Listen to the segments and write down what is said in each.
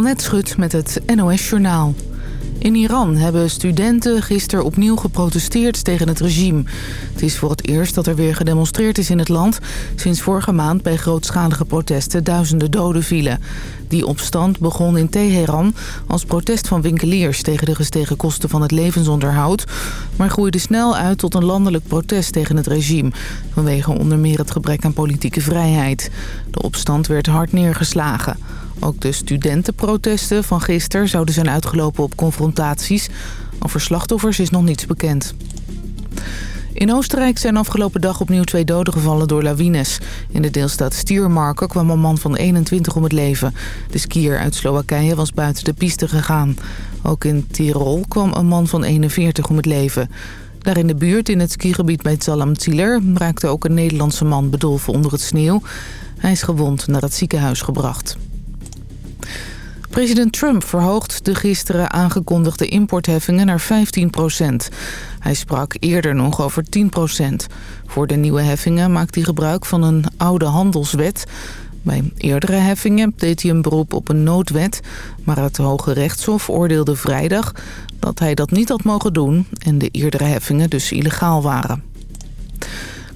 Annette Schut met het NOS Journaal. In Iran hebben studenten gisteren opnieuw geprotesteerd tegen het regime. Het is voor het eerst dat er weer gedemonstreerd is in het land... sinds vorige maand bij grootschalige protesten duizenden doden vielen. Die opstand begon in Teheran als protest van winkeliers... tegen de gestegen kosten van het levensonderhoud... maar groeide snel uit tot een landelijk protest tegen het regime... vanwege onder meer het gebrek aan politieke vrijheid. De opstand werd hard neergeslagen... Ook de studentenprotesten van gisteren zouden zijn uitgelopen op confrontaties. Over slachtoffers is nog niets bekend. In Oostenrijk zijn afgelopen dag opnieuw twee doden gevallen door lawines. In de deelstaat Stiermarken kwam een man van 21 om het leven. De skier uit Slowakije was buiten de piste gegaan. Ook in Tirol kwam een man van 41 om het leven. Daar in de buurt, in het skigebied bij Zalm-Zieler... raakte ook een Nederlandse man bedolven onder het sneeuw. Hij is gewond naar het ziekenhuis gebracht. President Trump verhoogt de gisteren aangekondigde importheffingen naar 15% Hij sprak eerder nog over 10% Voor de nieuwe heffingen maakt hij gebruik van een oude handelswet. Bij eerdere heffingen deed hij een beroep op een noodwet... maar het Hoge Rechtshof oordeelde vrijdag dat hij dat niet had mogen doen... en de eerdere heffingen dus illegaal waren.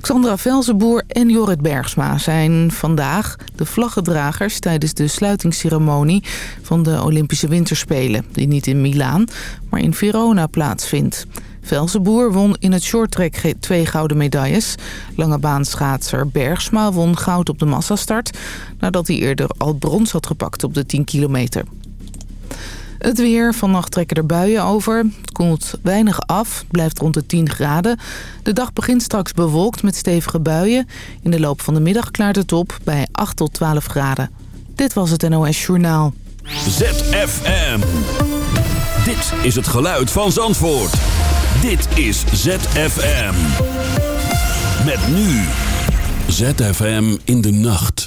Xandra Velzenboer en Jorrit Bergsma zijn vandaag de vlaggedragers tijdens de sluitingsceremonie van de Olympische Winterspelen. Die niet in Milaan, maar in Verona plaatsvindt. Velzenboer won in het shorttrack twee gouden medailles. Langebaanschaatser Bergsma won goud op de massastart... nadat hij eerder al brons had gepakt op de 10 kilometer. Het weer. Vannacht trekken er buien over. Het koelt weinig af. blijft rond de 10 graden. De dag begint straks bewolkt met stevige buien. In de loop van de middag klaart het op bij 8 tot 12 graden. Dit was het NOS Journaal. ZFM. Dit is het geluid van Zandvoort. Dit is ZFM. Met nu. ZFM in de nacht.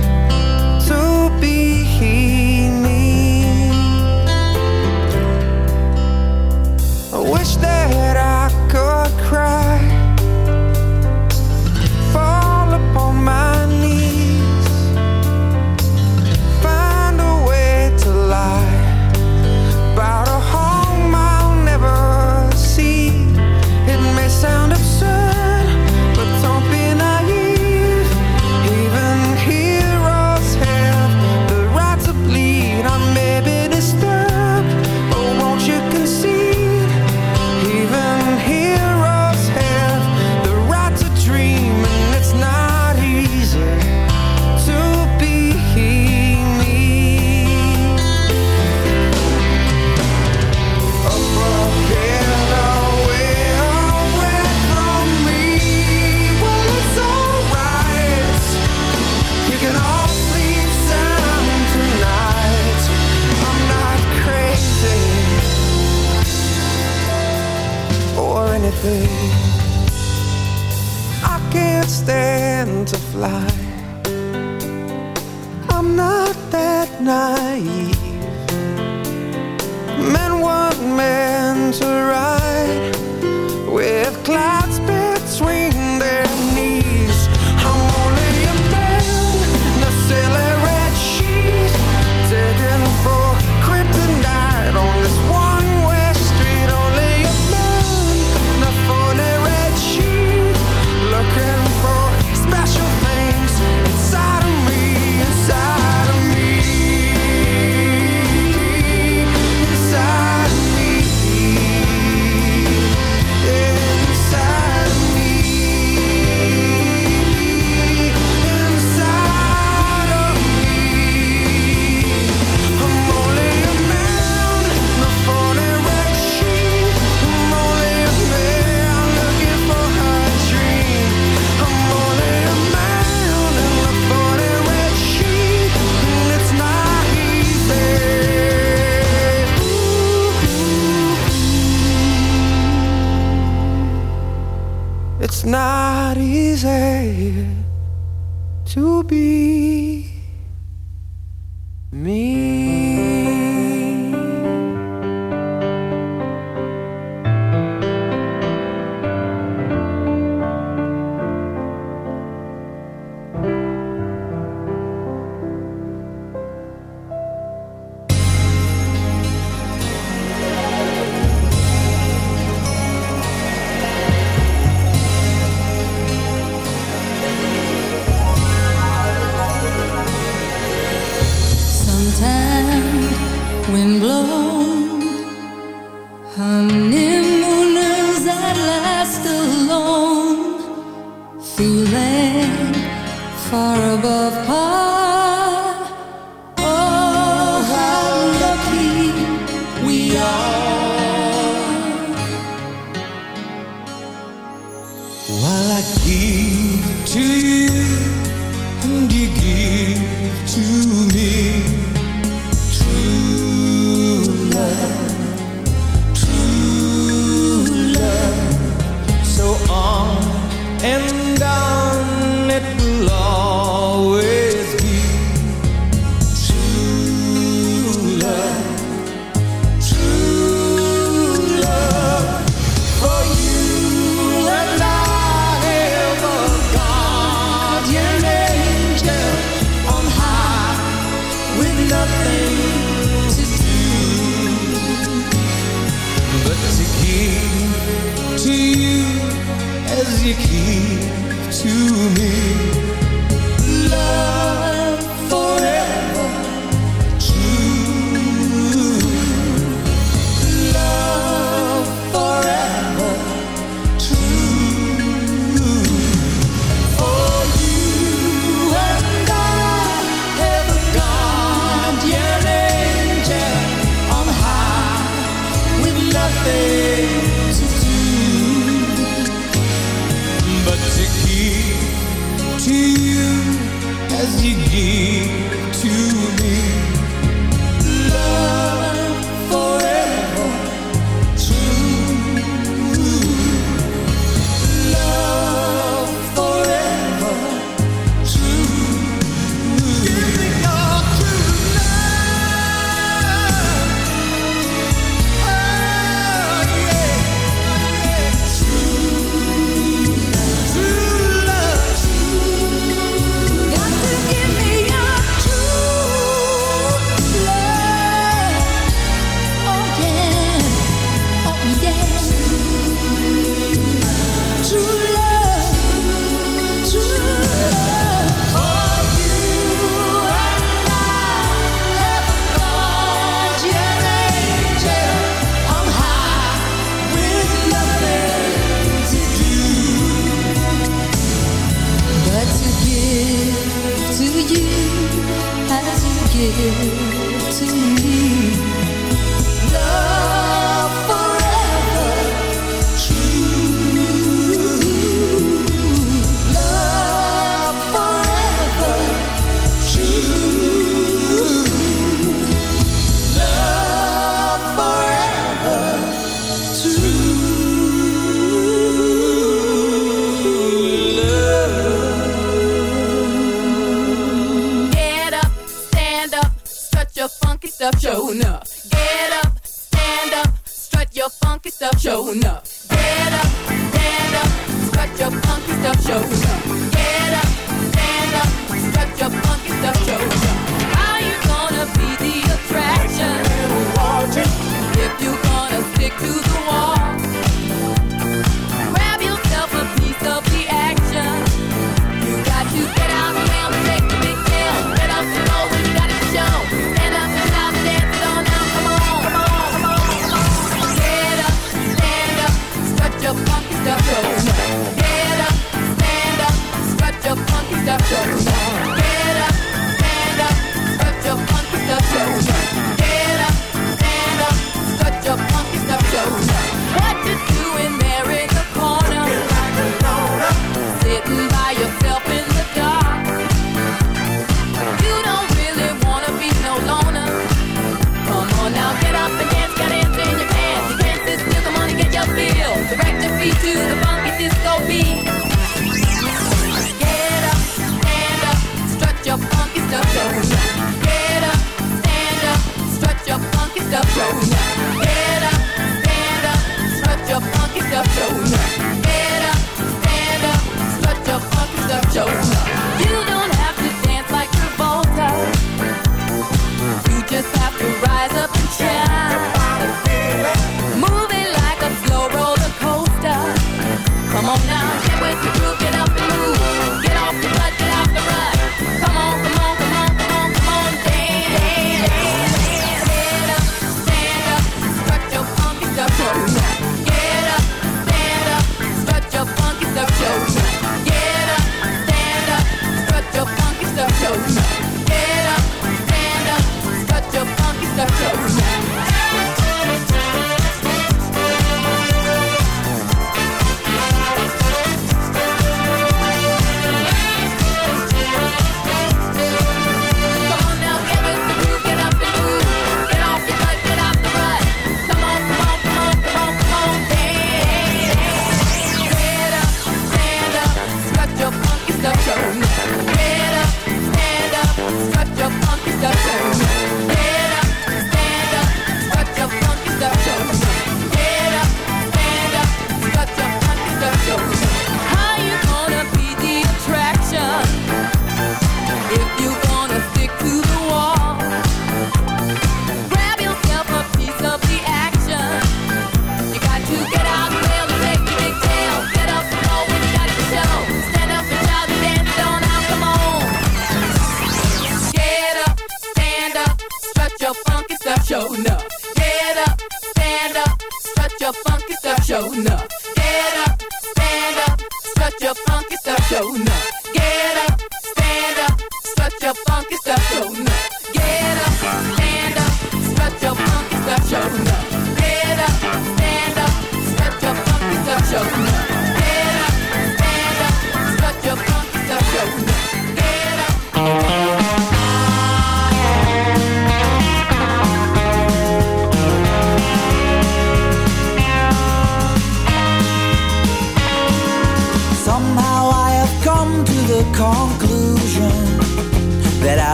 give to you and you give to me.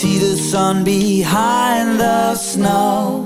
see the sun behind the snow.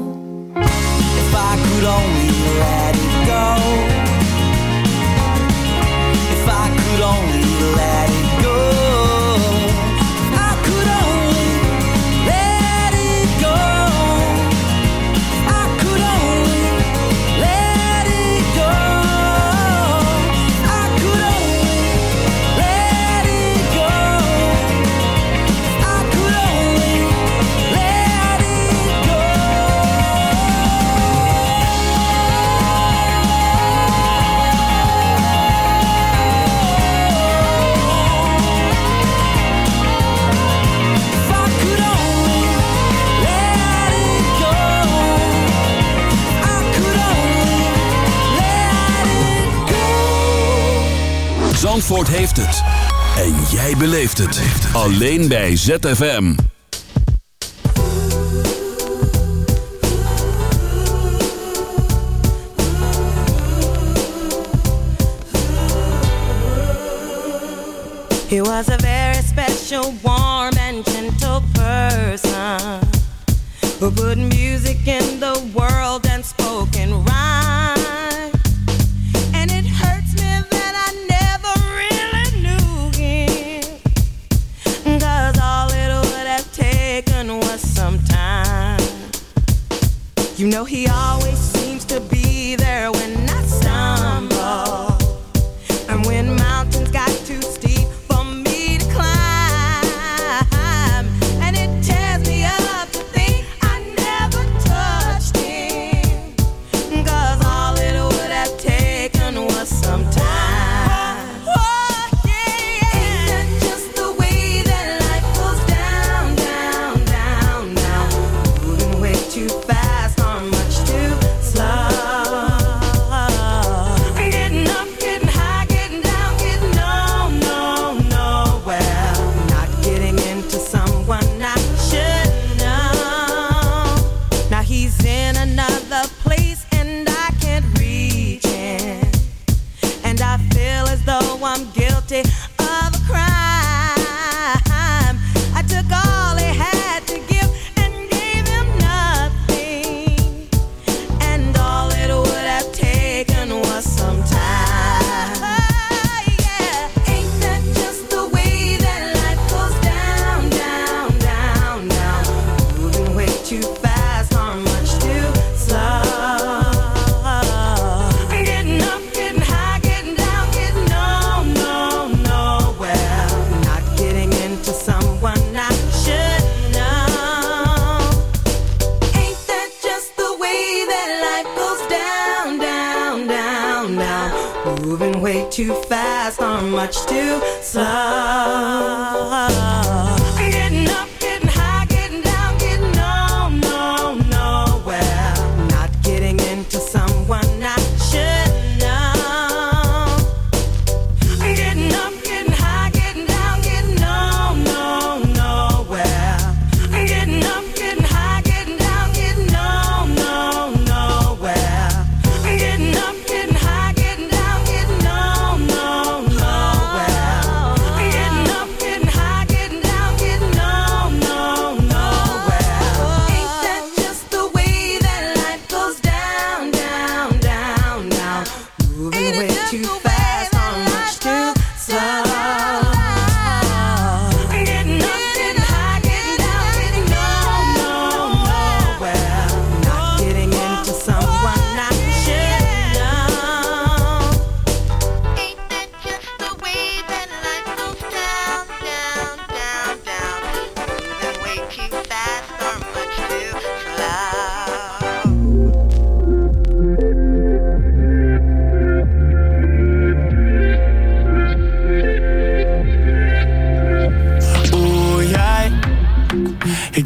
Zandvoort heeft het. En jij beleeft het. Alleen bij ZFM. He was a very special, warm and gentle person. Who put music in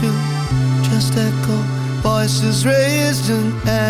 to just echo voices raised in air.